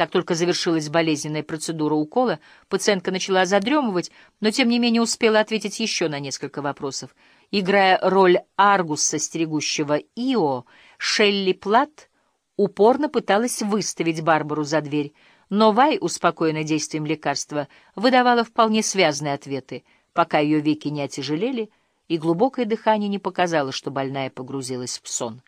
Как только завершилась болезненная процедура укола, пациентка начала задремывать, но тем не менее успела ответить еще на несколько вопросов. Играя роль Аргуса, стерегущего Ио, Шелли Плат упорно пыталась выставить Барбару за дверь, но Вай, успокоенная действием лекарства, выдавала вполне связные ответы, пока ее веки не отяжелели, и глубокое дыхание не показало, что больная погрузилась в сон.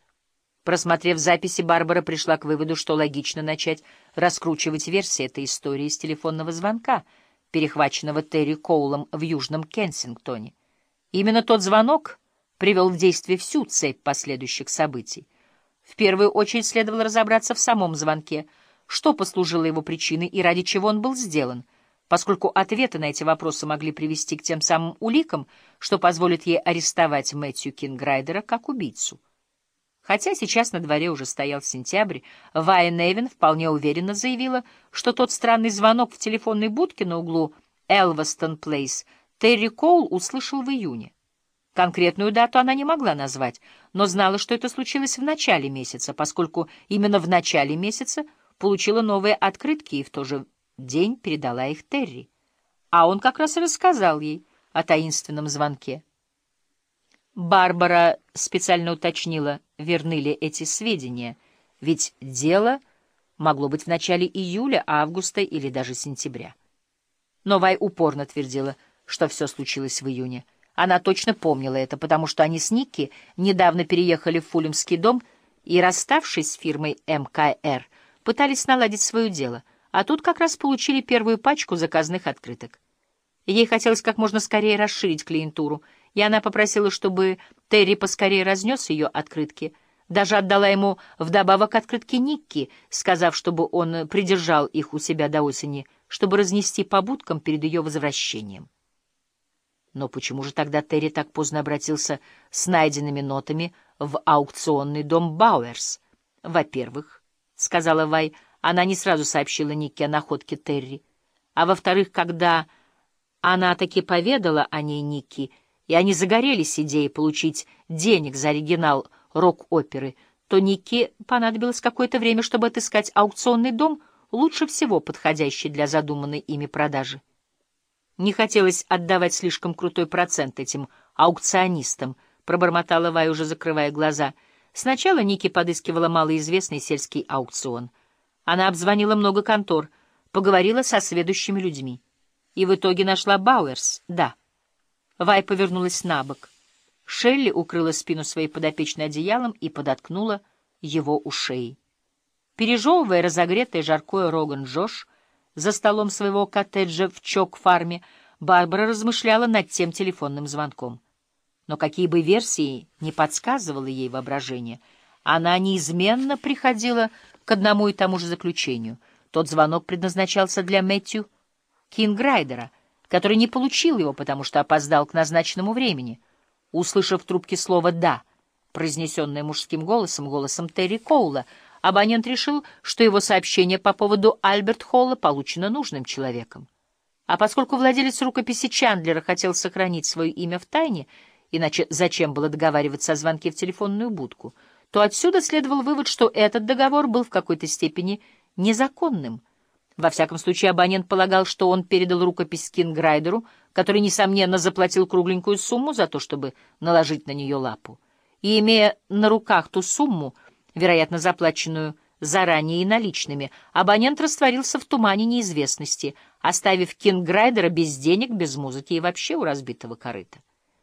Просмотрев записи, Барбара пришла к выводу, что логично начать раскручивать версии этой истории с телефонного звонка, перехваченного Терри Коулом в Южном Кенсингтоне. Именно тот звонок привел в действие всю цепь последующих событий. В первую очередь следовало разобраться в самом звонке, что послужило его причиной и ради чего он был сделан, поскольку ответы на эти вопросы могли привести к тем самым уликам, что позволит ей арестовать Мэтью Кинграйдера как убийцу. Хотя сейчас на дворе уже стоял сентябрь, Вая Невин вполне уверенно заявила, что тот странный звонок в телефонной будке на углу Элвестон Плейс Терри Коул услышал в июне. Конкретную дату она не могла назвать, но знала, что это случилось в начале месяца, поскольку именно в начале месяца получила новые открытки и в тот же день передала их Терри. А он как раз и рассказал ей о таинственном звонке. Барбара специально уточнила, верны ли эти сведения, ведь дело могло быть в начале июля, августа или даже сентября. Но Вай упорно твердила, что все случилось в июне. Она точно помнила это, потому что они с Никки недавно переехали в Фулемский дом и, расставшись с фирмой МКР, пытались наладить свое дело, а тут как раз получили первую пачку заказных открыток. Ей хотелось как можно скорее расширить клиентуру, и она попросила, чтобы Терри поскорее разнес ее открытки, даже отдала ему вдобавок открытки Никки, сказав, чтобы он придержал их у себя до осени, чтобы разнести по будкам перед ее возвращением. Но почему же тогда Терри так поздно обратился с найденными нотами в аукционный дом Бауэрс? Во-первых, — сказала Вай, — она не сразу сообщила Никке о находке Терри. А во-вторых, когда она таки поведала о ней Никки, и они загорелись идеей получить денег за оригинал рок-оперы, то Никке понадобилось какое-то время, чтобы отыскать аукционный дом, лучше всего подходящий для задуманной ими продажи. Не хотелось отдавать слишком крутой процент этим аукционистам, пробормотала Вай, уже закрывая глаза. Сначала Ники подыскивала малоизвестный сельский аукцион. Она обзвонила много контор, поговорила со сведущими людьми. И в итоге нашла Бауэрс, да. Вай повернулась на бок. Шелли укрыла спину своей подопечной одеялом и подоткнула его у шеи. Пережевывая разогретое жаркое роган Джош, за столом своего коттеджа в Чок-фарме Барбара размышляла над тем телефонным звонком. Но какие бы версии не подсказывало ей воображение, она неизменно приходила к одному и тому же заключению. Тот звонок предназначался для Мэтью Кинграйдера, который не получил его, потому что опоздал к назначенному времени. Услышав в трубке слово «да», произнесенное мужским голосом, голосом Терри Коула, абонент решил, что его сообщение по поводу Альберт Холла получено нужным человеком. А поскольку владелец рукописи Чандлера хотел сохранить свое имя в тайне, иначе зачем было договариваться о звонке в телефонную будку, то отсюда следовал вывод, что этот договор был в какой-то степени незаконным. Во всяком случае, абонент полагал, что он передал рукопись Кинграйдеру, который, несомненно, заплатил кругленькую сумму за то, чтобы наложить на нее лапу. И, имея на руках ту сумму, вероятно, заплаченную заранее и наличными, абонент растворился в тумане неизвестности, оставив Кинграйдера без денег, без музыки и вообще у разбитого корыта.